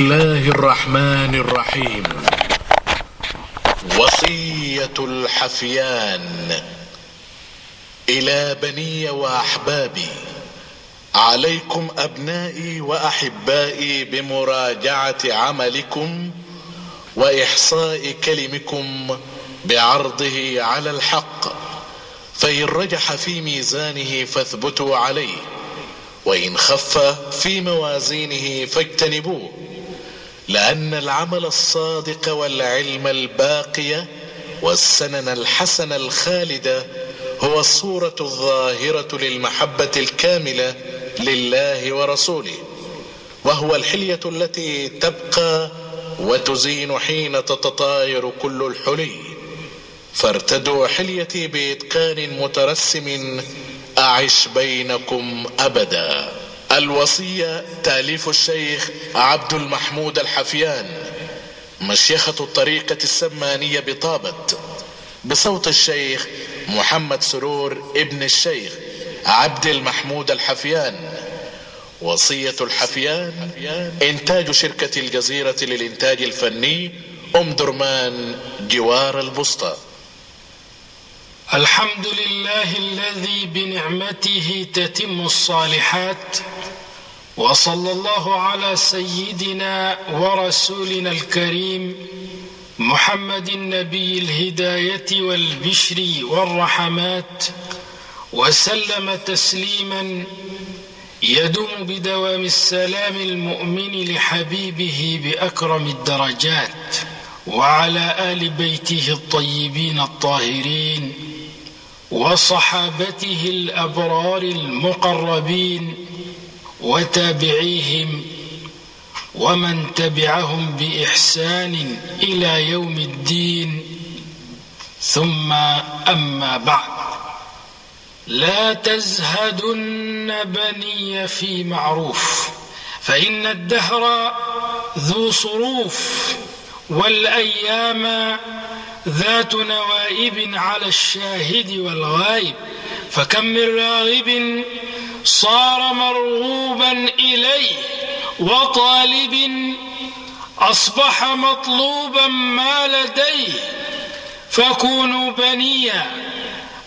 الله الرحمن الرحيم. وصية الحفيان إلى بني وأحبابي. عليكم أبنائي وأحبائي بمراجعة عملكم وإحصاء كلمكم بعرضه على الحق. فإن رجح في ميزانه فاثبتوا عليه وإن خف في موازينه فاجتنبوه. لأن العمل الصادق والعلم الباقي والسنن الحسن الخالدة هو الصورة الظاهرة للمحبة الكاملة لله ورسوله وهو الحلية التي تبقى وتزين حين تتطاير كل الحلي. فارتدوا حليتي بإتقان مترسم أعش بينكم أبدا. الوصية تأليف الشيخ عبد المحمود الحفيان مشيخة الطريقة السمانية بطابت بصوت الشيخ محمد سرور ابن الشيخ عبد المحمود الحفيان. وصية الحفيان إنتاج شركة الجزيرة للإنتاج الفني أم درمان جوار البسطة الحمد لله الذي بنعمته تتم الصالحات وصلى الله على سيدنا ورسولنا الكريم محمد النبي الهداية والبشر والرحمات وسلم تسليما يدوم بدوام السلام المؤمن لحبيبه بأكرم الدرجات وعلى آل بيته الطيبين الطاهرين وصحابته الأبرار المقربين وتابعيهم ومن تبعهم بإحسان إلى يوم الدين. ثم أما بعد. لا تزهدن بني في معروف فإن الدهر ذو صروف والأيام ذات نوائب على الشاهد والغائب. فكم من راغب صار مرغوبا إليه وطالب أصبح مطلوبا ما لديه. فكونوا بنيا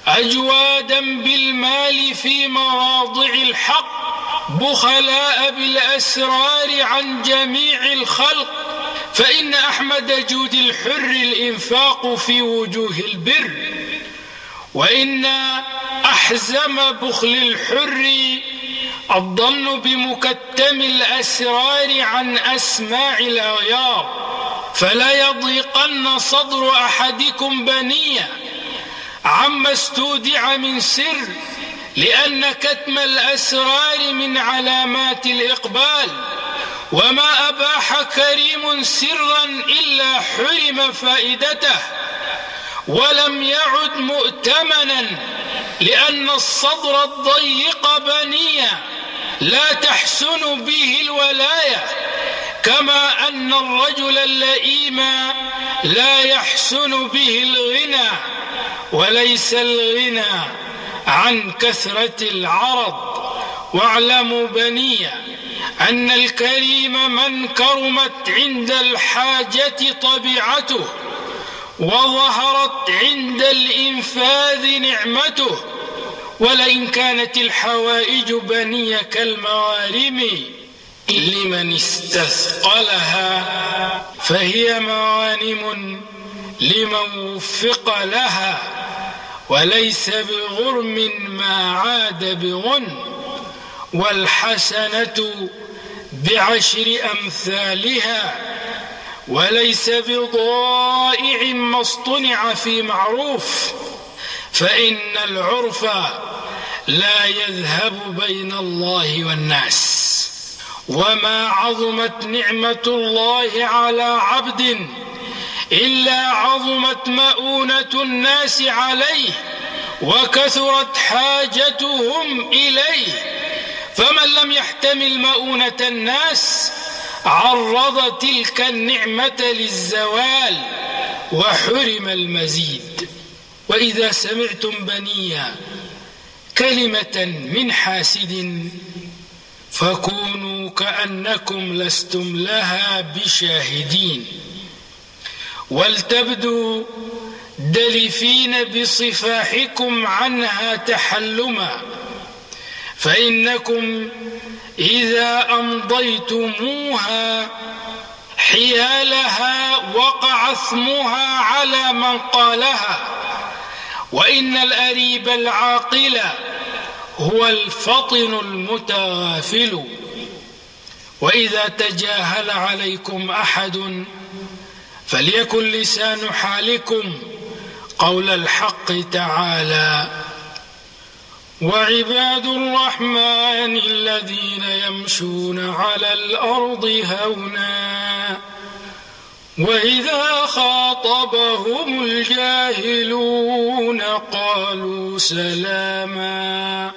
أجوادا بالمال في مواضع الحق بخلاء بالأسرار عن جميع الخلق. فإن أحمد جود الحر الإنفاق في وجوه البر وإن أحزم بخل الحر الظن بمكتم الأسرار عن أسماع الأغيار فلا يضيقن صدر أحدكم بنيا عما استودع من سر لأن كتم الأسرار من علامات الإقبال. وما أباح كريم سرا إلا حرم فائدته. ولم يعد مؤتمنا لأن الصدر الضيق بنيا لا تحسن به الولاية كما أن الرجل اللئيم لا يحسن به الغنى وليس الغنى عن كثرة العرض. واعلموا بنيا أن الكريم من كرمت عند الحاجة طبيعته. وظهرت عند الإنفاذ نعمته ولئن كانت الحوائج بني كالموارم لمن استثقلها فهي موانم لمن وفق لها وليس بغرم ما عاد بغن والحسنة بعشر أمثالها. وليس بضائع ما اصطنع في معروف فإن العرف لا يذهب بين الله والناس. وما عظمت نعمة الله على عبد إلا عظمت مؤونة الناس عليه وكثرت حاجتهم إليه. فمن لم يحتمل مؤونة الناس عرض تلك النعمة للزوال وحرم المزيد. وإذا سمعتم بنيا كلمة من حاسد فكونوا كأنكم لستم لها بشاهدين. ولتبدوا دلفين بصفاحكم عنها تحلما فإنكم إذا أمضيتموها حيالها وقع اسمها على من قالها وإن الأريب العاقل هو الفطن المتغافل. وإذا تجاهل عليكم أحد فليكن لسان حالكم قول الحق تعالى. وعباد الرحمن الذين يمشون على الأرض هونا وإذا خاطبهم الجاهلون قالوا سلاما.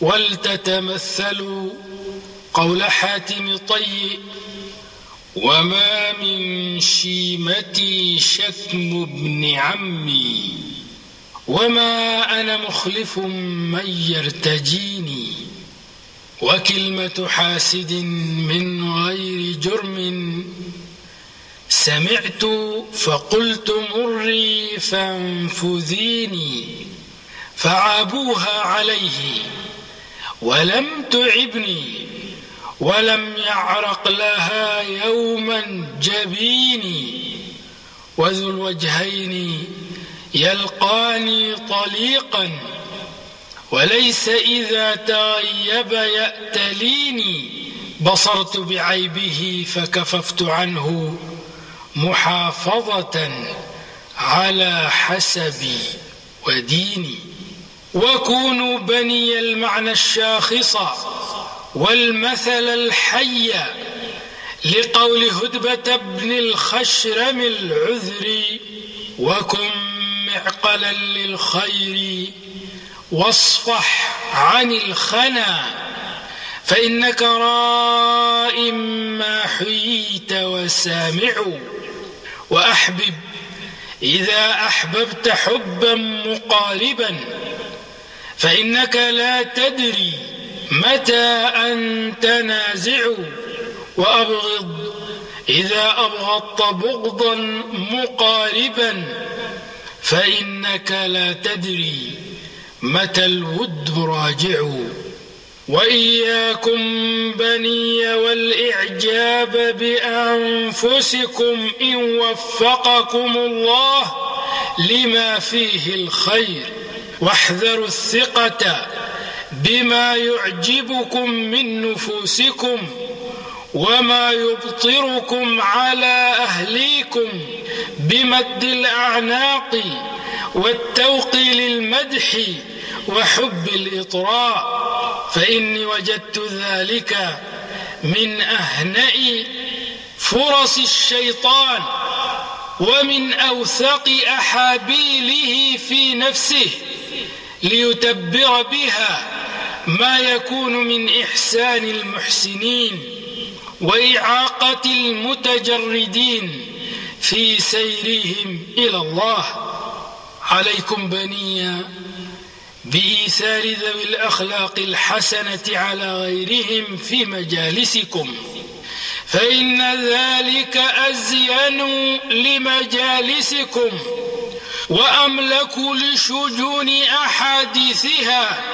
ولتتمثلوا قول حاتم طيء وما من شيمتي شكم ابن عمي. وما أنا مخلف من يرتجيني وكلمة حاسد من غير جرم سمعت فقلت مري فانفذيني فعابوها عليه ولم تعبني ولم يعرق لها يوما جبيني وذو الوجهين يلقاني طليقا وليس إذا تغيب يأتليني. بصرت بعيبه فكففت عنه محافظة على حسبي وديني. وكونوا بني المعنى الشاخص والمثل الحي لقول هدبة بن الخشرم العذري وكن معقلا للخير واصفح عن الخنا فإنك راء ما حييت وسامع. وأحبب إذا أحببت حبا مقاربا فإنك لا تدري متى أن تنازع وأبغض إذا أبغضت بغضا مقاربا فإنك لا تدري متى الود راجع. وإياكم بني والإعجاب بأنفسكم إن وفقكم الله لما فيه الخير. واحذروا الثقة بما يعجبكم من نفوسكم وما يبطركم على أهليكم. بمد الأعناق والتوق للمدح وحب الإطراء فإني وجدت ذلك من أهنأ فرص الشيطان ومن أوثق أحابيله في نفسه ليتبر بها ما يكون من إحسان المحسنين وإعاقة المتجردين. في سيرهم إلى الله. عليكم بنيا بإيثار ذوي الأخلاق الحسنة على غيرهم في مجالسكم. فإن ذلك أزين لمجالسكم وأملك لشجون أحاديثها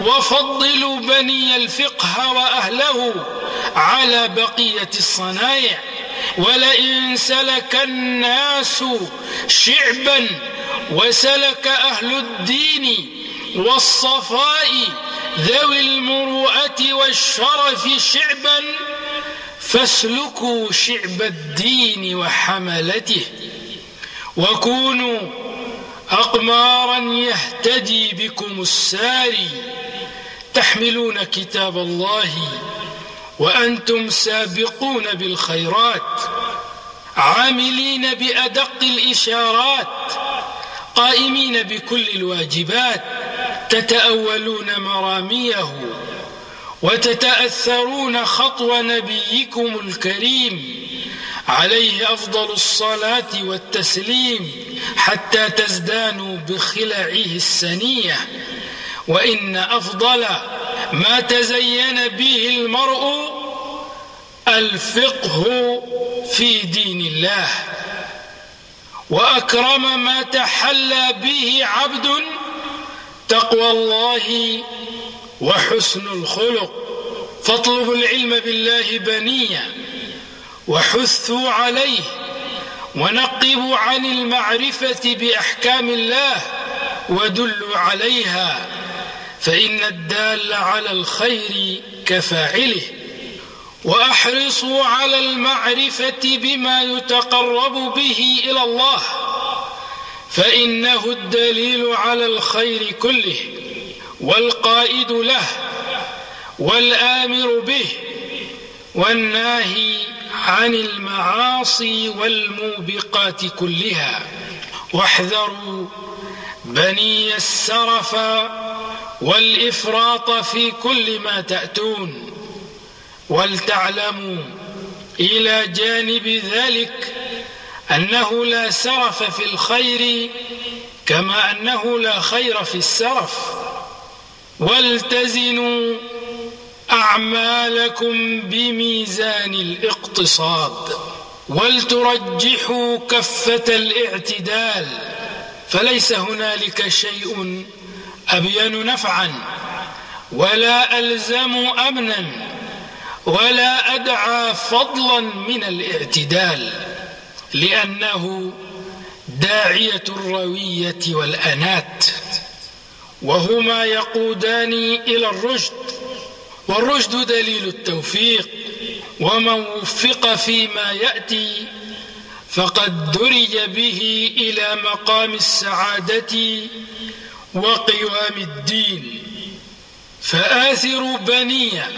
وفضلوا بني الفقه وأهله على بقية الصنايع. ولئن سلك الناس شعبا وسلك أهل الدين والصفاء ذوي المروءة والشرف شعبا فاسلكوا شعب الدين وحملته وكونوا أقمارا يهتدي بكم الساري تحملون كتاب الله وأنتم سابقون بالخيرات عاملين بأدق الإشارات قائمين بكل الواجبات تتأولون مراميه وتتأثرون خطو نبيكم الكريم عليه أفضل الصلاة والتسليم حتى تزدانوا بخلعه السنية وإن أفضل ما تزين به المرء الفقه في دين الله. وأكرم ما تحلى به عبد تقوى الله وحسن الخلق. فاطلبوا العلم بالله بنيا وحثوا عليه ونقبوا عن المعرفة بأحكام الله ودلوا عليها. فإن الدال على الخير كفاعله وأحرصوا على المعرفة بما يتقرب به إلى الله فإنه الدليل على الخير كله والقائد له والآمر به والناهي عن المعاصي والموبقات كلها. واحذروا بني السرف والإفراط في كل ما تأتون ولتعلموا إلى جانب ذلك أنه لا سرف في الخير كما أنه لا خير في السرف. والتزنوا أعمالكم بميزان الاقتصاد ولترجحوا كفة الاعتدال فليس هنالك شيء أبين نفعا ولا ألزم أمنا ولا أدعى فضلا من الاعتدال لأنه داعية الروية والأنات وهما يقودان إلى الرشد والرشد دليل التوفيق ومن وفق فيما يأتي فقد درج به إلى مقام السعادة وقوام الدين فآثروا بنيا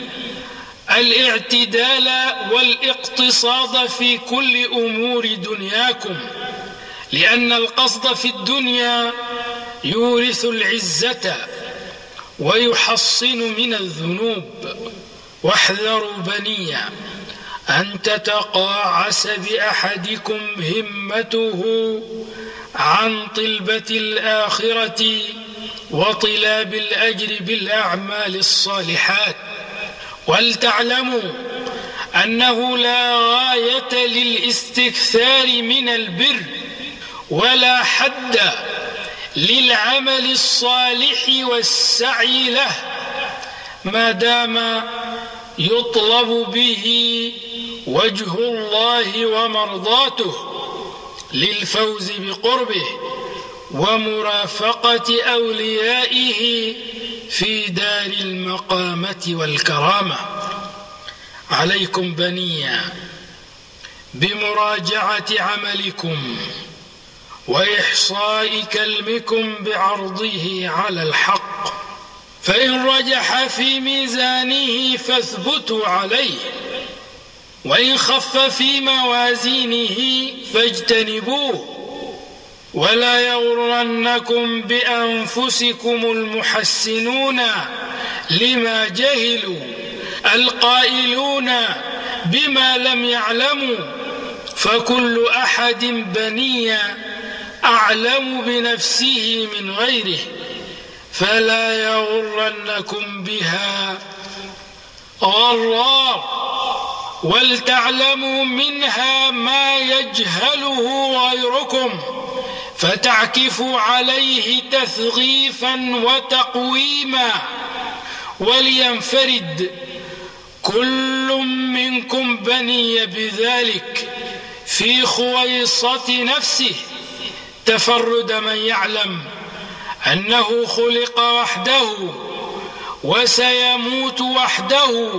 الاعتدال والاقتصاد في كل أمور دنياكم لأن القصد في الدنيا يورث العزة ويحصن من الذنوب. واحذروا بنيا أن تتقاعس بأحدكم همته عن طلبة الآخرة وطلاب الأجر بالأعمال الصالحات. ولتعلموا أنه لا غاية للاستكثار من البر ولا حد للعمل الصالح والسعي له ما دام يطلب به وجه الله ومرضاته للفوز بقربه. ومرافقة أوليائه في دار المقامة والكرامة. عليكم بنيا بمراجعة عملكم وإحصاء كلمكم بعرضه على الحق. فإن رجح في ميزانه فاثبتوا عليه وإن خف في موازينه فاجتنبوه. ولا يغرنكم بأنفسكم المحسنون لما جهلوا القائلون بما لم يعلموا فكل أحد بنيا أعلم بنفسه من غيره فلا يغرنكم بها غرار ولتعلموا منها ما يجهله غيركم فتعكفوا عليه تثغيفا وتقويما ولينفرد كل منكم بني بذلك في خويصة نفسه. تفرد من يعلم أنه خلق وحده وسيموت وحده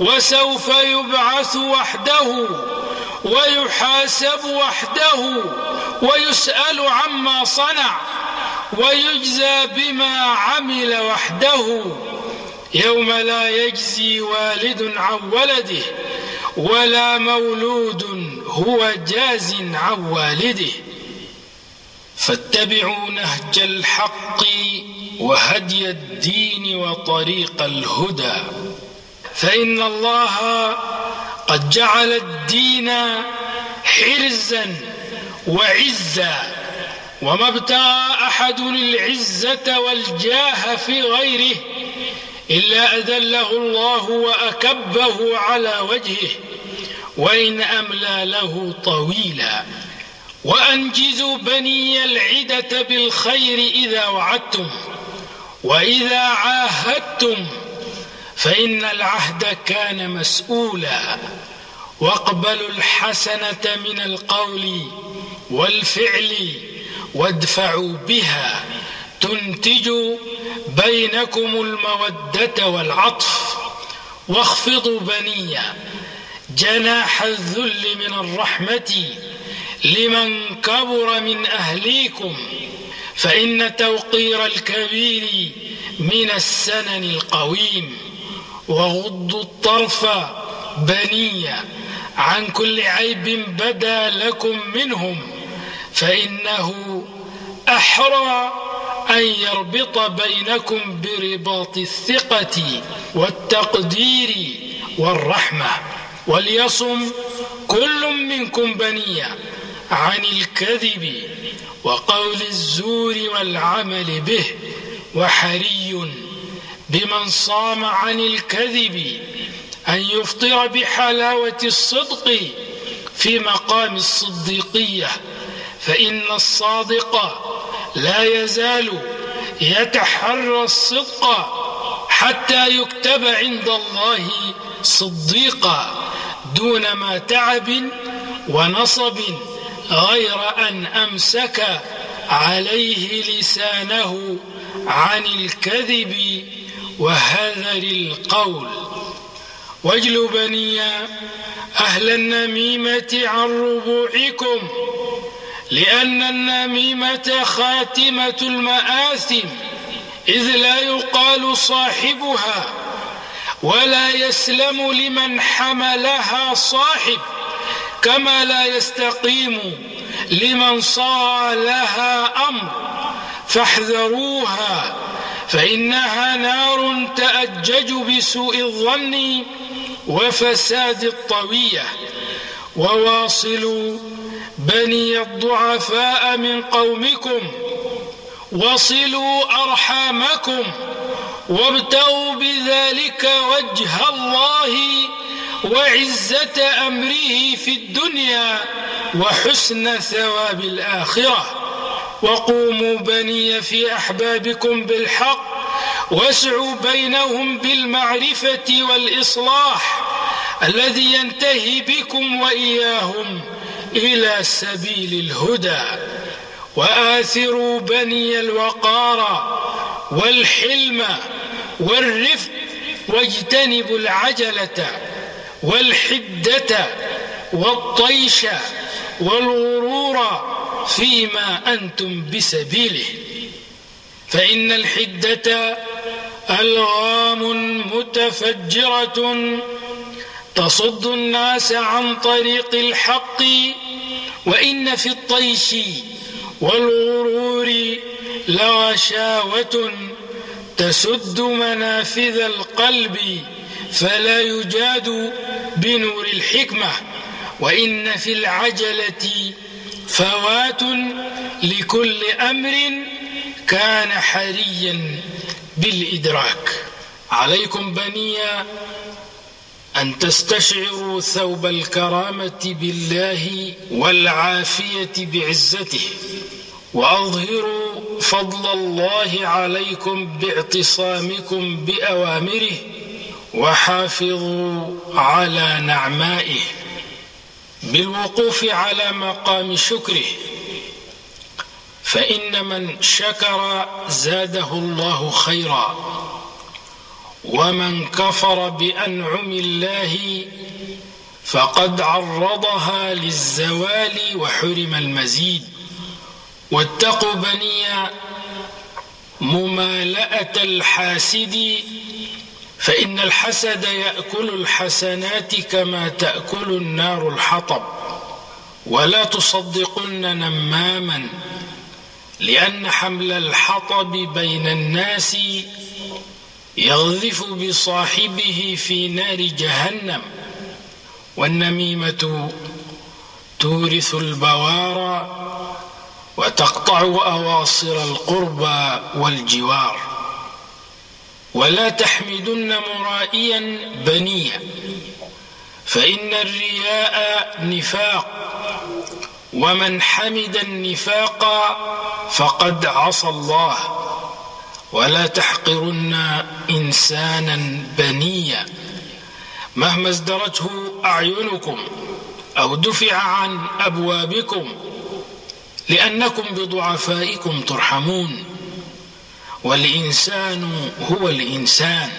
وسوف يبعث وحده ويحاسب وحده ويسأل عما صنع ويجزى بما عمل وحده. يوم لا يجزي والد عن ولده ولا مولود هو جاز عن والده. فاتبعوا نهج الحق وهدي الدين وطريق الهدى. فإن الله قد جعل الدين حرزا وعزا وما ابتغى أحد العزة والجاه في غيره إلا أذله الله وأكبه على وجهه وإن أملى له طويلا. وأنجزوا بني العدة بالخير إذا وعدتم وإذا عاهدتم فإن العهد كان مسؤولا. واقبلوا الحسنة من القول والفعل وادفعوا بها تنتج بينكم المودة والعطف واخفضوا بنيا جناح الذل من الرحمة لمن كبر من أهليكم فإن توقير الكبير من السنن القويم وغضوا الطرف بنيا عن كل عيب بدا لكم منهم فإنه أحرى أن يربط بينكم برباط الثقة والتقدير والرحمة. وليصم كل منكم بنيا عن الكذب وقول الزور والعمل به وحري بمن صام عن الكذب أن يفطر بحلاوة الصدق في مقام الصديقية فإن الصادق لا يزال يتحرى الصدق حتى يكتب عند الله صديقا دون ما تعب ونصب غير أن أمسك عليه لسانه عن الكذب وهذر القول. واجلوا بني أهل النميمة عن ربوعكم لأن النميمة خاتمة المآثم إذ لا يقال صاحبها ولا يسلم لمن حملها صاحب كما لا يستقيم لمن صالها أمر. فاحذروها فإنها نار تأجج بسوء الظن وفساد الطوية وواصلوا بني الضعفاء من قومكم وصلوا أرحامكم وابتغوا بذلك وجه الله وعزة أمره في الدنيا وحسن ثواب الآخرة. وقوموا بني في أحبابكم بالحق واسعوا بينهم بالمعرفة والإصلاح الذي ينتهي بكم وإياهم إلى سبيل الهدى. وآثروا بني الوقار والحلم والرفق واجتنبوا العجلة والحدة والطيش والغرور فيما أنتم بسبيله. فإن الحدة ألغام متفجرة تصد الناس عن طريق الحق وإن في الطيش والغرور لغشاوة تسد منافذ القلب فلا يجاد بنور الحكمة. وإن في العجلة فوات لكل أمر كان حريا. بالإدراك. عليكم بنيا أن تستشعروا ثوب الكرامة بالله والعافية بعزته وأظهروا فضل الله عليكم باعتصامكم بأوامره وحافظوا على نعمائه. بالوقوف على مقام شكره فإن من شكر زاده الله خيرا ومن كفر بأنعم الله فقد عرضها للزوال وحرم المزيد. واتقوا بني ممالأة الحاسد فإن الحسد يأكل الحسنات كما تأكل النار الحطب. ولا تصدقن نماما لأن حمل الحطب بين الناس يغذف بصاحبه في نار جهنم والنميمة تورث البوار وتقطع أواصر القربى والجوار. ولا تحمدن مرائيا بنيا فإن الرياء نفاق ومن حمد النفاق فقد عصى الله. ولا تحقرن إنسانا بنيا. مهما ازدرته أعينكم أو دفع عن أبوابكم لأنكم بضعفائكم ترحمون. والإنسان هو الإنسان.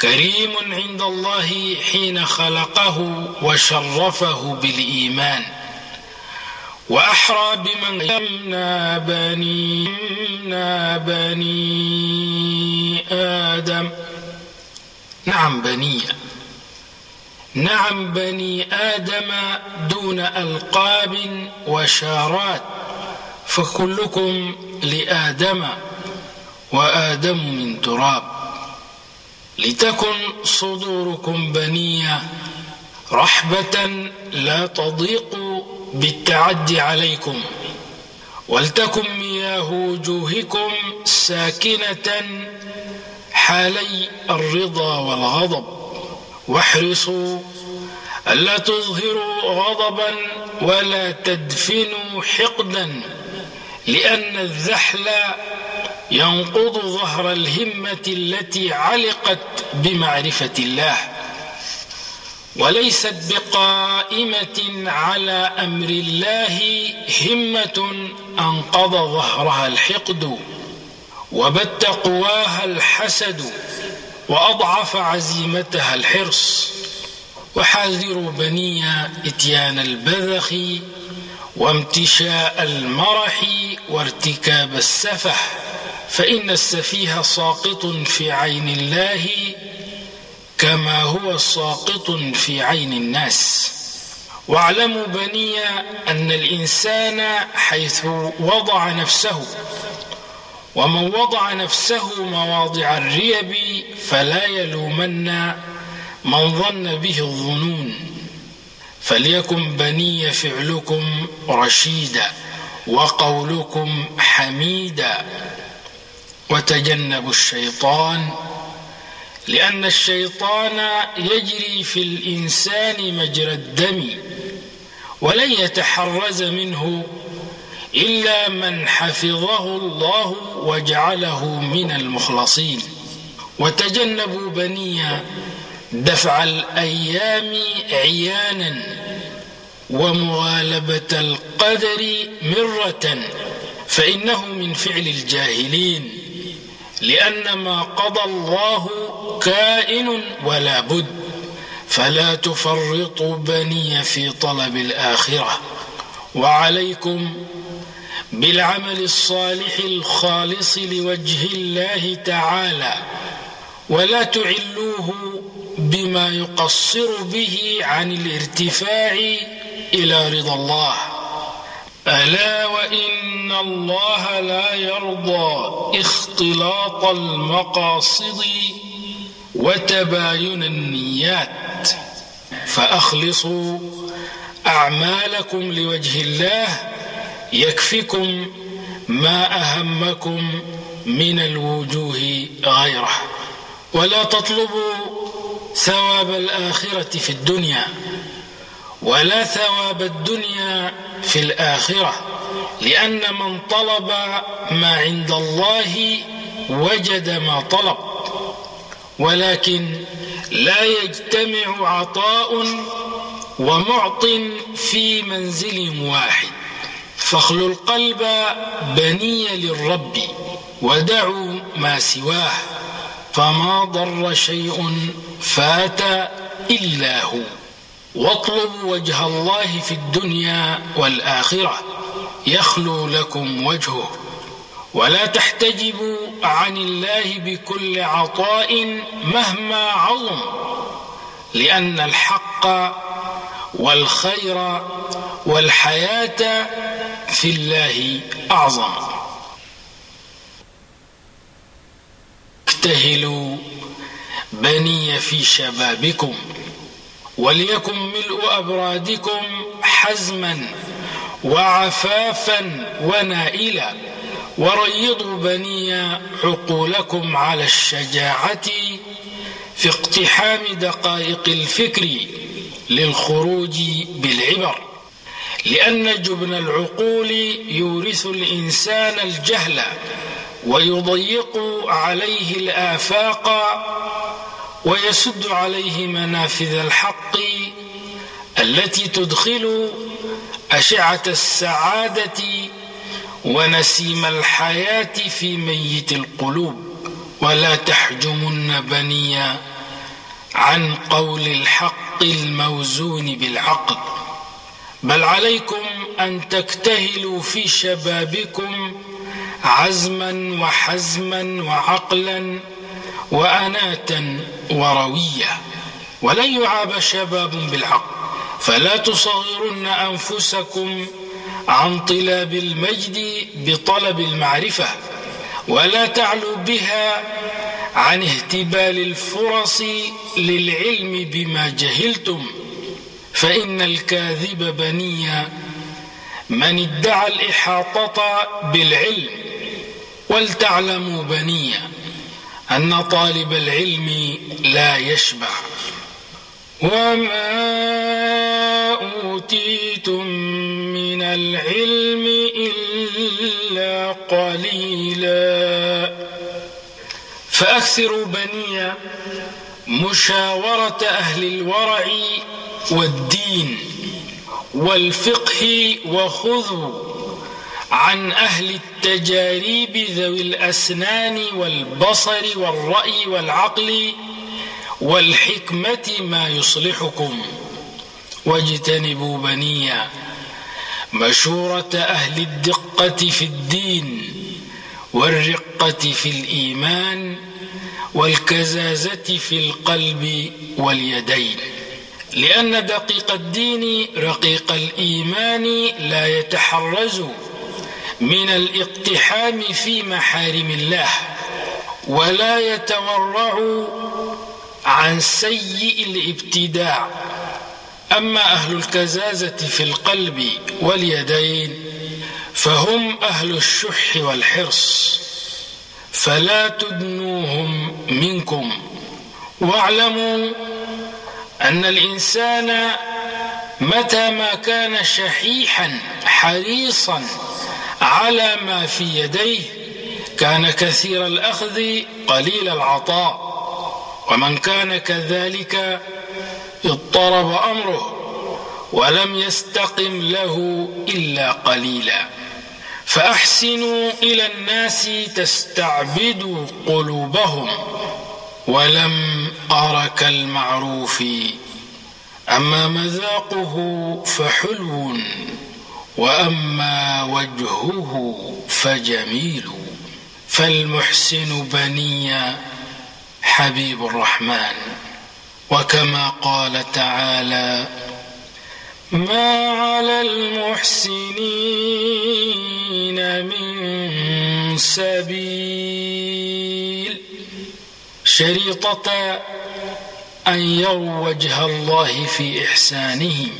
كريم عند الله حين خلقه وشرفه بالإيمان. وأحرى بمن يمنا بني بني آدم. نعم بني. نعم بني آدم دون ألقاب وشارات. فكلكم لآدم وآدم من تراب. لتكن صدوركم بنية رحبة لا تضيق بالتعدي عليكم. ولتكن مياه وجوهكم ساكنة حالي الرضا والغضب. واحرصوا ألا تظهروا غضبا ولا تدفنوا حقدا لأن الذحل ينقض ظهر الهمة التي علقت بمعرفة الله. وليست بقائمة على أمر الله همة أنقض ظهرها الحقد وبت قواها الحسد وأضعف عزيمتها الحرص وحاذروا بني إتيان البذخ وامتشاء المرح وارتكاب السفه فإن السفيه ساقط في عين الله كما هو ساقط في عين الناس. واعلموا بني أن الإنسان حيث وضع نفسه ومن وضع نفسه مواضع الريب فلا يلومن من ظن به الظنون. فليكن بني فعلكم رشيدا وقولكم حميدا. وتجنبوا الشيطان لأن الشيطان يجري في الإنسان مجرى الدم ولن يتحرز منه إلا من حفظه الله وجعله من المخلصين. وتجنبوا بنيا دفع الأيام عيانا ومغالبة القدر مرة فإنه من فعل الجاهلين. لأن ما قضى الله كائن ولا بد. فلا تفرطوا بني في طلب الآخرة. وعليكم بالعمل الصالح الخالص لوجه الله تعالى. ولا تعلوه بما يقصر به عن الارتفاع إلى رضا الله. ألا وإن الله لا يرضى اختلاط المقاصد وتباين النيات. فأخلصوا أعمالكم لوجه الله يكفكم ما أهمكم من الوجوه غيره. ولا تطلبوا ثواب الآخرة في الدنيا ولا ثواب الدنيا في الآخرة. لأن من طلب ما عند الله وجد ما طلب. ولكن لا يجتمع عطاء ومعط في منزل واحد. فاخلوا القلب بني للرب ودعوا ما سواه. فما ضر شيء فات إلا هو. واطلبوا وجه الله في الدنيا والآخرة. يخلو لكم وجهه. ولا تحتجبوا عن الله بكل عطاء مهما عظم لأن الحق والخير والحياة في الله أعظم. اكتهلوا بني في شبابكم وليكن ملء أبرادكم حزما. وعفافا ونائلا. وريضوا بني عقولكم على الشجاعة في اقتحام دقائق الفكر للخروج بالعبر. لأن جبن العقول يورث الإنسان الجهل ويضيق عليه الآفاق ويسد عليه منافذ الحق التي تدخل أشعة السعادة ونسيم الحياة في ميت القلوب. ولا تحجمن بني عن قول الحق الموزون بالعقل بل عليكم أن تكتهلوا في شبابكم عزما وحزما وعقلا وأناة وروية ولن يعاب شباب بالعقل فلا تصغرن أنفسكم عن طلاب المجد بطلب المعرفة ولا تعلوا بها عن اهتبال الفرص للعلم بما جهلتم فإن الكاذب بني من ادعى الإحاطة بالعلم ولتعلموا بني أن طالب العلم لا يشبع. وما أوتيتم من العلم إلا قليلا. فأكثروا بني مشاورة أهل الورع والدين والفقه وخذوا عن أهل التجاريب ذوي الأسنان والبصر والرأي والعقل والحكمة ما يصلحكم. واجتنبوا بنيا مشورة أهل الدقة في الدين والرقة في الإيمان والكزازة في القلب واليدين. لأن دقيق الدين رقيق الإيمان لا يتحرز من الإقتحام في محارم الله ولا يتورع عن سيء الابتداع. أما أهل الكزازة في القلب واليدين فهم أهل الشح والحرص فلا تدنوهم منكم. واعلموا أن الإنسان متى ما كان شحيحا حريصا على ما في يديه كان كثير الأخذ قليل العطاء. ومن كان كذلك اضطرب أمره ولم يستقم له إلا قليلا. فأحسنوا إلى الناس تستعبدوا قلوبهم ولم أرك المعروف. أما مذاقه فحلو وأما وجهه فجميل. فالمحسن بني حبيب الرحمن. وكما قال تعالى ما على المحسنين من سبيل. شريطة أن يروا وجه الله في إحسانهم.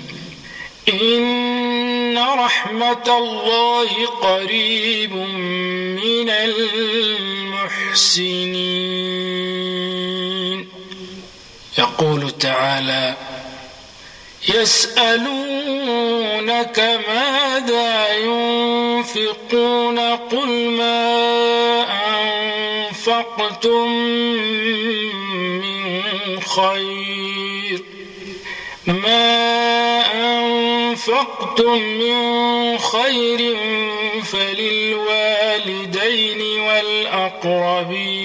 إن رحمة الله قريب من المحسنين. يقول تعالى يسألونك ماذا ينفقون قل ما أنفقتم من خير ما أنفقتم من خير فللوالدين والأقربين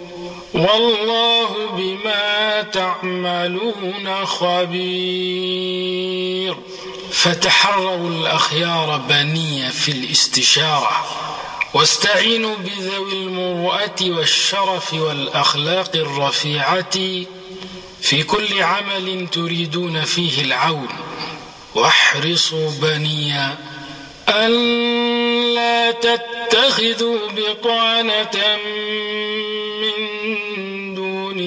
والله بما تعملون خبير. فتحروا الأخيار بنية في الاستشارة واستعينوا بذوي المروءة والشرف والأخلاق الرفيعة في كل عمل تريدون فيه العون. واحرصوا بني أن لا تتخذوا بطانة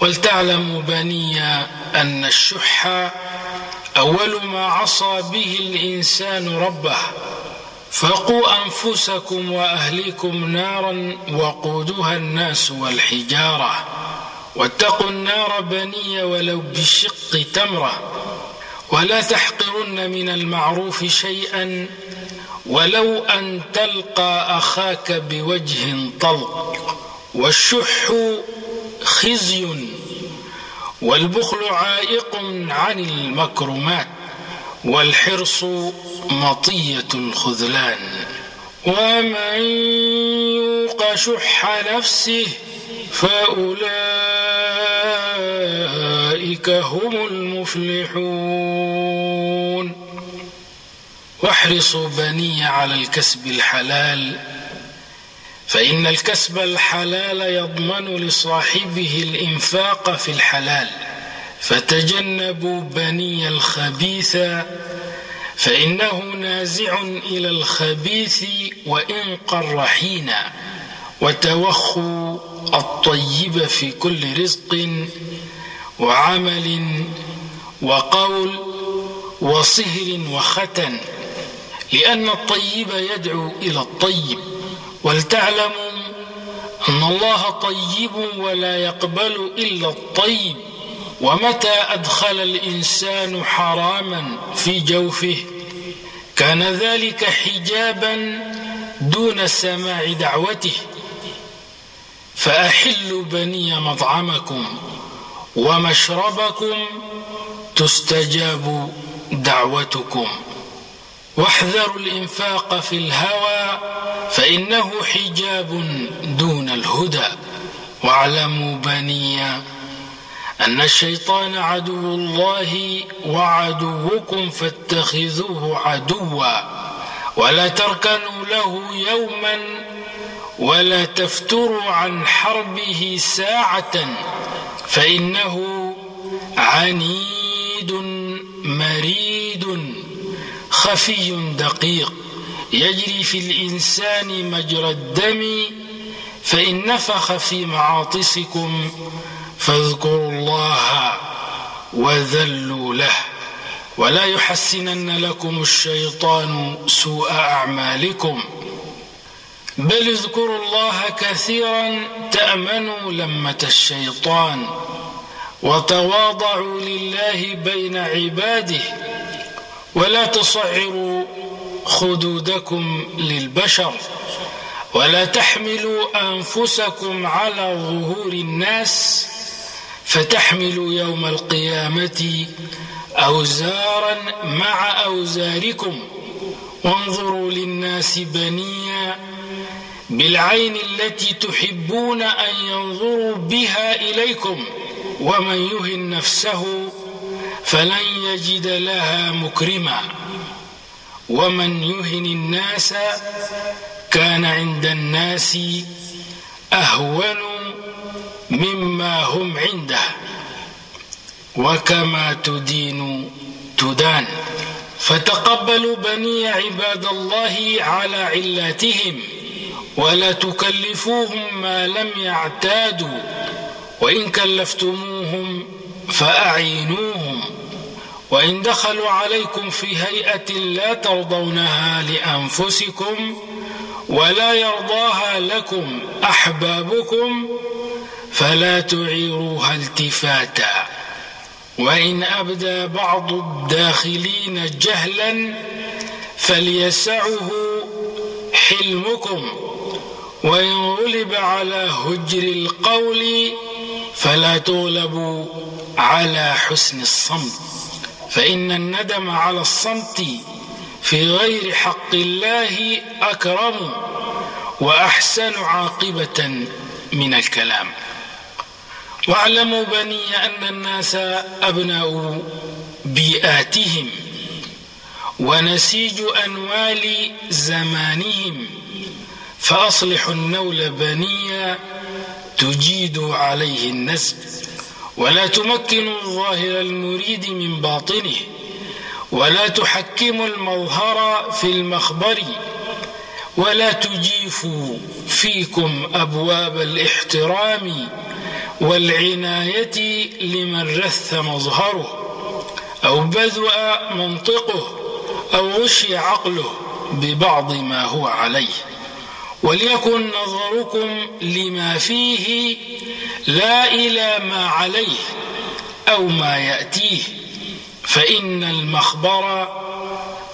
ولتعلموا بني أن الشح أول ما عصى به الإنسان ربه. فقوا أنفسكم وأهليكم نارا وقودها الناس والحجارة. واتقوا النار بني ولو بشق تمرة. ولا تحقرن من المعروف شيئا ولو أن تلقى أخاك بوجه طلق. والشح خزي والبخل عائق عن المكرمات والحرص مطية الخذلان. ومن يوق شح نفسه فأولئك هم المفلحون. واحرصوا بني على الكسب الحلال فإن الكسب الحلال يضمن لصاحبه الإنفاق في الحلال. فتجنبوا بني الخبيث فإنه نازع إلى الخبيث وإن قر حينا. وتوخوا الطيب في كل رزق وعمل وقول وصهر وختن لأن الطيب يدعو إلى الطيب. ولتعلموا أن الله طيب ولا يقبل إلا الطيب ومتى أدخل الإنسان حراما في جوفه؟ كان ذلك حجابا دون سماع دعوته. فأحلوا بني مطعمكم ومشربكم تستجاب دعوتكم. واحذروا الإنفاق في الهوى فإنه حجاب دون الهدى. واعلموا بني أن الشيطان عدو الله وعدوكم فاتخذوه عدوا. ولا تركنوا له يوما ولا تفتروا عن حربه ساعة. فإنه عنيد مريد خفي دقيق. يجري في الإنسان مجرى الدم فإن نفخ في معاطسكم فاذكروا الله وذلوا له. ولا يحسنن لكم الشيطان سوء أعمالكم. بل اذكروا الله كثيرا تأمنوا لمة الشيطان وتواضعوا لله بين عباده. ولا تصعروا خدودكم للبشر ولا تحملوا أنفسكم على ظهور الناس فتحملوا يوم القيامة أوزارا مع أوزاركم. وانظروا للناس بنيا بالعين التي تحبون أن ينظروا بها إليكم. ومن يهن نفسه فلن يجد لها مكرما. ومن يهن الناس كان عند الناس أهون مما هم عنده وكما تدين تدان. فتقبلوا بني عباد الله على علاتهم ولا تكلفوهم ما لم يعتادوا وإن كلفتموهم فأعينوهم. وإن دخلوا عليكم في هيئة لا ترضونها لأنفسكم ولا يرضاها لكم أحبابكم فلا تعيروها التفاتا. وإن أبدى بعض الداخلين جهلا فليسعه حلمكم وإن غلب على هجر القول فلا تغلبوا على حسن الصمت. فإن الندم على الصمت في غير حق الله أكرم وأحسن عاقبة من الكلام. واعلموا بني أن الناس أبناء بيئاتهم ونسيج أنوال زمانهم فأصلحوا النول بنيا تجيد عليه النسب ولا تمكنوا الظاهر المريد من باطنه ولا تحكموا المظهر في المخبر ولا تجيفوا فيكم أبواب الاحترام والعناية لمن رث مظهره أو بذأ منطقه أو غشي عقله ببعض ما هو عليه. وليكن نظركم لما فيه لا إلى ما عليه أو ما يأتيه فإن المخبر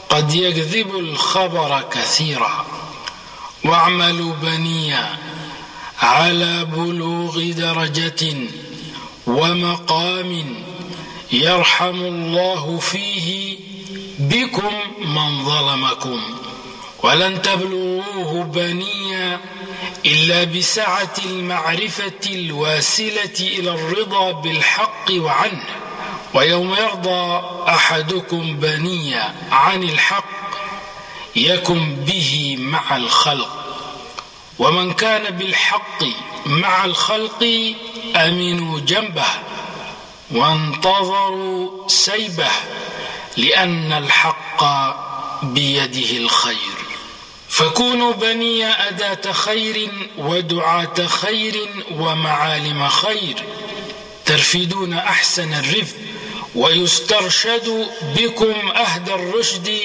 قد يكذب الخبر كثيرا. واعملوا بنيا على بلوغ درجة ومقام يرحم الله فيه بكم من ظلمكم. ولن تبلغوه بنيا إلا بسعة المعرفة الواسلة إلى الرضا بالحق وعنه. ويوم يرضى أحدكم بنيا عن الحق يكن به مع الخلق. ومن كان بالحق مع الخلق أمنوا جنبه وانتظروا سيبه لأن الحق بيده الخير. فكونوا بني أداة خير ودعاة خير ومعالم خير ترفدون أحسن الرفد ويسترشد بكم أهدى الرشد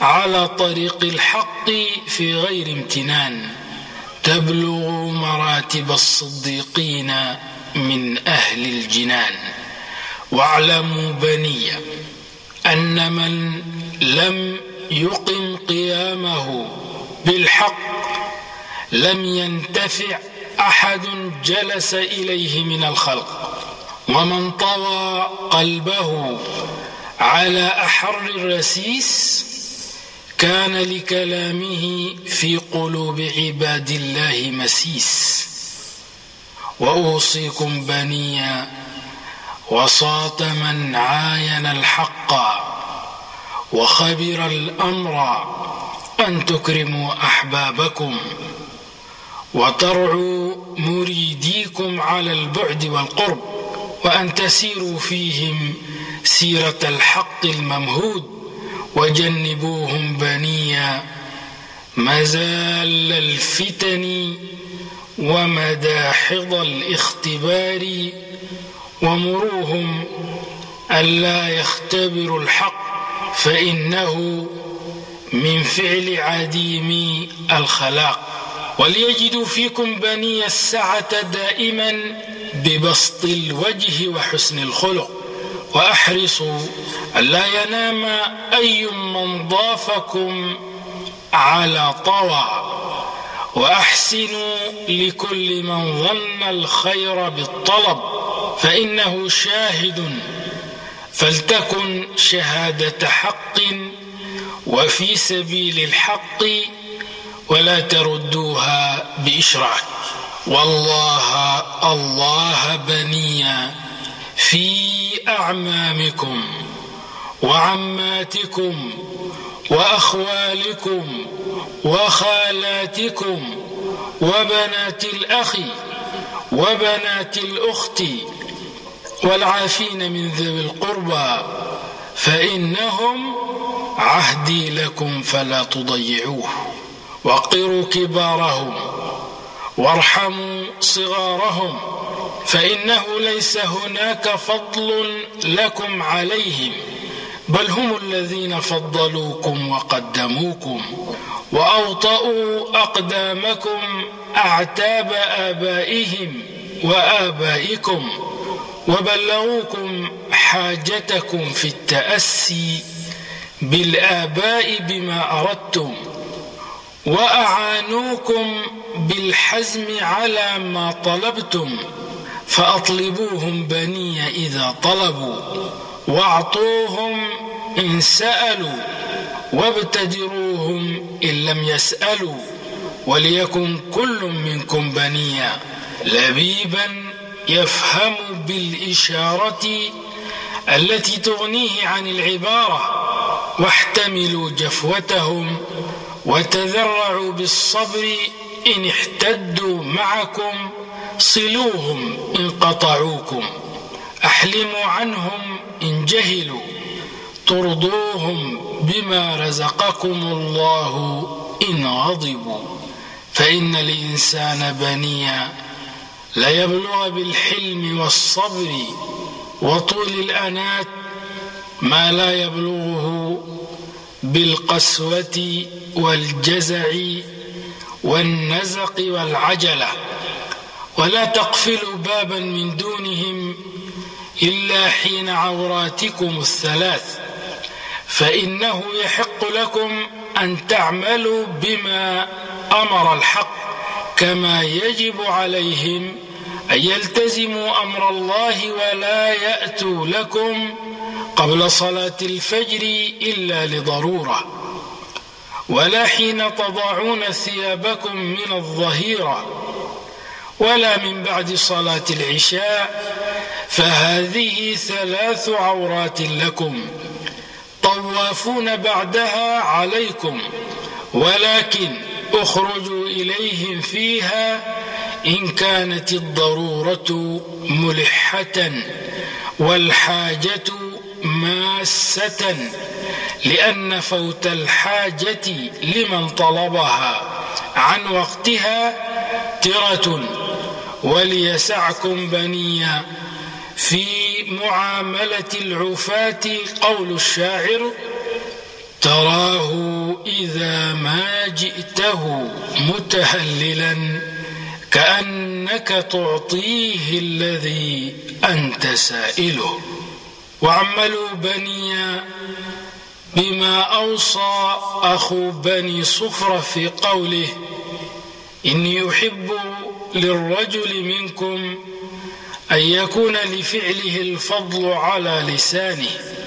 على طريق الحق في غير امتنان. تبلغوا مراتب الصديقين من أهل الجنان. واعلموا بني أن من لم يقم قيامه بالحق لم ينتفع أحد جلس إليه من الخلق ومن طوى قلبه على أحر الرسيس كان لكلامه في قلوب عباد الله مسيس. وأوصيكم بنيا وصات من عاين الحق وخبر الأمر أن تكرموا أحبابكم وترعوا مريديكم على البعد والقرب وأن تسيروا فيهم سيرة الحق الممهود وجنبوهم بنيا مزال الفتن ومداحض الاختبار ومروهم ألا يختبروا الحق فإنه من فعل عديم الخلاق وليجدوا فيكم بني السعة دائما ببسط الوجه وحسن الخلق وأحرصوا ألا ينام أي من ضافكم على طوى وأحسنوا لكل من ظن الخير بالطلب فإنه شاهد فلتكن شهادة حق وفي سبيل الحق ولا تردوها بإشراك. والله الله بنيا في أعمامكم وعماتكم وأخوالكم وخالاتكم وبنات الأخ وبنات الأخت والعافين من ذوي القربى فإنهم عهدي لكم فلا تضيعوه. وقروا كبارهم وارحموا صغارهم فإنه ليس هناك فضل لكم عليهم بل هم الذين فضلوكم وقدموكم وأوطأوا أقدامكم أعتاب آبائهم وآبائكم. وبلغوكم حاجتكم في التأسي بالآباء بما أردتم وأعانوكم بالحزم على ما طلبتم فأطلبوهم بني إذا طلبوا واعطوهم إن سألوا وابتدروهم إن لم يسألوا وليكن كل منكم بنيا لبيبا يفهم بالإشارة التي تغنيه عن العبارة واحتملوا جفوتهم وتذرعوا بالصبر إن احتدوا معكم صلوهم إن قطعوكم أحلموا عنهم إن جهلوا ترضوهم بما رزقكم الله إن غضبوا فإن الإنسان بنيا ليبلغ بالحلم والصبر وطول الأنات ما لا يبلغه بالقسوة والجزع والنزق والعجلة. ولا تقفلوا بابا من دونهم إلا حين عوراتكم الثلاث فإنه يحق لكم أن تعملوا بما أمر الحق. كما يجب عليهم أن يلتزموا أمر الله ولا يأتوا لكم قبل صلاة الفجر إلا لضرورة ولا حين تضعون ثيابكم من الظهيرة ولا من بعد صلاة العشاء فهذه ثلاث عورات لكم طوافون بعدها عليكم ولكن اخرجوا إليهم فيها إن كانت الضرورة ملحة والحاجة ماسة لأن فوت الحاجة لمن طلبها عن وقتها ترة وليسعكم بنيا في معاملة العفاة قول الشاعر تراه إذا ما جئته متهللا كأنك تعطيه الذي أنت سائله. وعملوا بنيا بما أوصى أخو بني صفرة في قوله إني يحب للرجل منكم أن يكون لفعله الفضل على لسانه.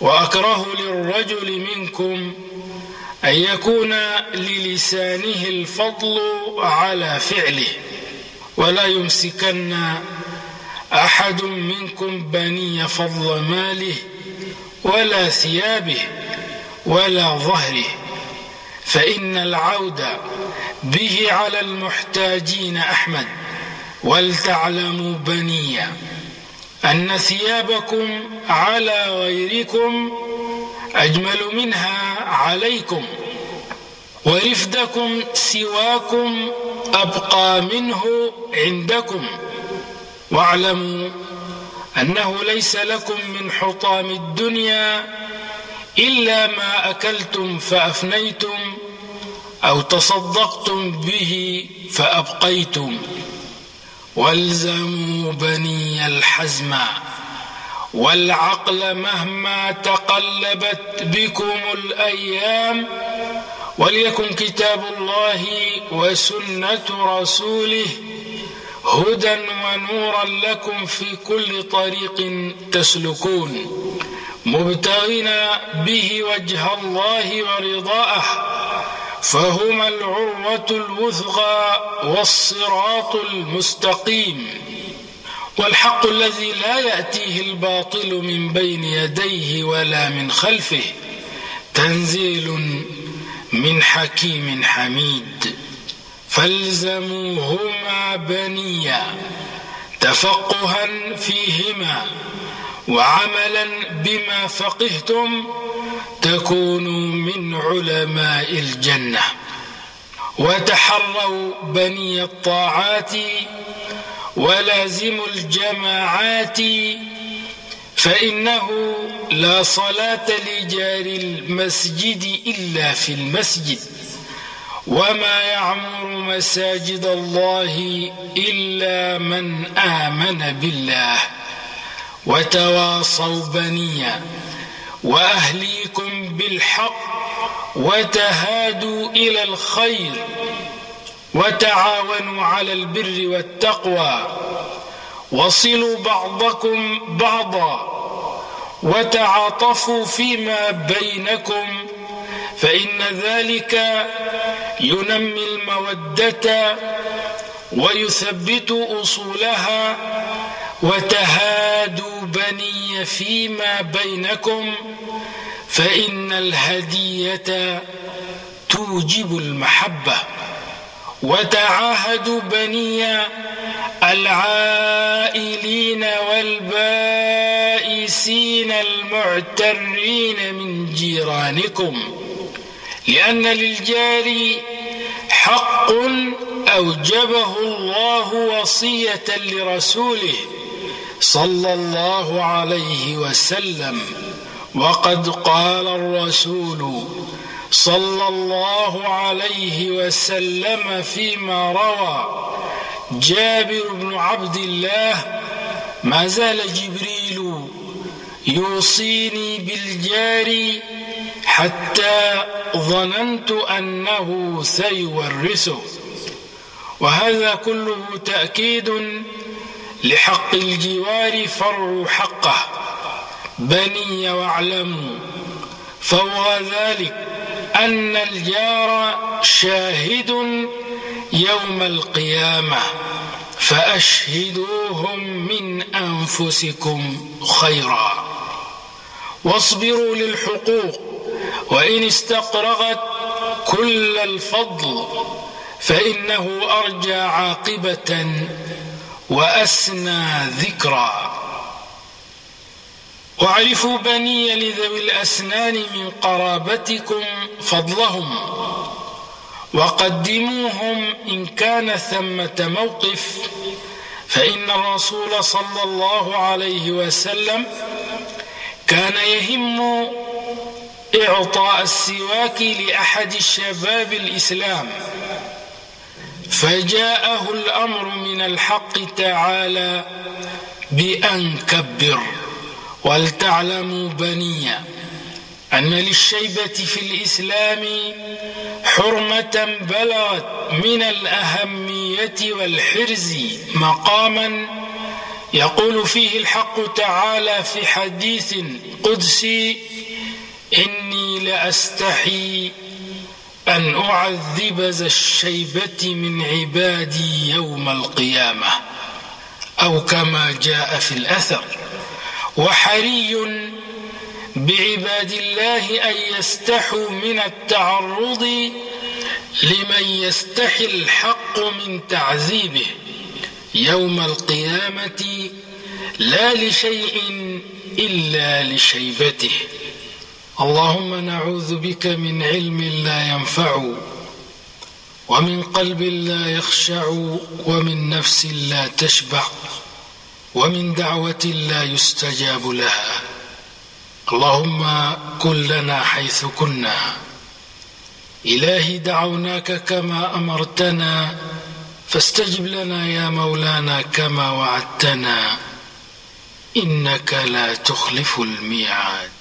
وأكره للرجل منكم أن يكون للسانه الفضل على فعله ولا يمسكن أحد منكم بني فضل ماله ولا ثيابه ولا ظهره. فإن العود به على المحتاجين أحمد ولتعلموا بنيا أن ثيابكم على غيركم أجمل منها عليكم ورفدكم سواكم أبقى منه عندكم. واعلموا أنه ليس لكم من حطام الدنيا إلا ما أكلتم فأفنيتم أو تصدقتم به فأبقيتم. والزموا بني الحزم والعقل مهما تقلبت بكم الأيام وليكن كتاب الله وسنة رسوله هدى ونورا لكم في كل طريق تسلكون مبتغين به وجه الله ورضاءه فهما العروة الوثقى والصراط المستقيم. والحق الذي لا يأتيه الباطل من بين يديه ولا من خلفه تنزيل من حكيم حميد. فالزموهما بنيا تفقها فيهما وعملا بما فقهتم تكونوا من علماء الجنة. وتحروا بني الطاعات ولازموا الجماعات فإنه لا صلاة لجار المسجد إلا في المسجد. وما يعمر مساجد الله إلا من آمن بالله. وتواصوا بنيا وأهليكم بالحق وتهادوا إلى الخير وتعاونوا على البر والتقوى وصلوا بعضكم بعضا وتعاطفوا فيما بينكم فإن ذلك ينمي المودة ويثبت أصولها وتهادوا بني فيما بينكم فإن الهدية توجب المحبة. وتعاهدوا بني العائلين والبائسين المعترين من جيرانكم لأن للجار حق أوجبه الله وصية لرسوله. صلى الله عليه وسلم. وقد قال الرسول صلى الله عليه وسلم فيما روى جابر بن عبد الله ما زال جبريل يوصيني بالجار حتى ظننت أنه سيورثه وهذا كله تأكيد لحق الجوار فروا حقه. بني واعلموا. فهو ذلك أن الجار شاهد يوم القيامة. فأشهدوهم من أنفسكم خيرا. واصبروا للحقوق. وإن استقرغت كل الفضل فإنه أرجى عاقبة وأسنى ذكرا. وأعرفوا بني لذوي الأسنان من قرابتكم فضلهم وقدموهم إن كان ثمة موقف فإن الرسول صلى الله عليه وسلم كان يهم إعطاء السواك لأحد الشباب الإسلام. فجاءه الأمر من الحق تعالى بأن كبر ولتعلموا بنيا أن للشيبة في الإسلام حرمة بلغت من الأهمية والحرز مقاما يقول فيه الحق تعالى في حديث قدسي إني لأستحي أن أعذب ذا الشيبة من عبادي يوم القيامة أو كما جاء في الأثر. وحري بعباد الله أن يستحوا من التعرض لمن يستحي الحق من تعذيبه. يوم القيامة لا لشيء إلا لشيبته. اللهم نعوذ بك من علم لا ينفع ومن قلب لا يخشع ومن نفس لا تشبع ومن دعوة لا يستجاب لها. اللهم كن لنا حيث كنا. إلهي دعوناك كما أمرتنا فاستجب لنا يا مولانا كما وعدتنا. إنك لا تخلف الميعاد.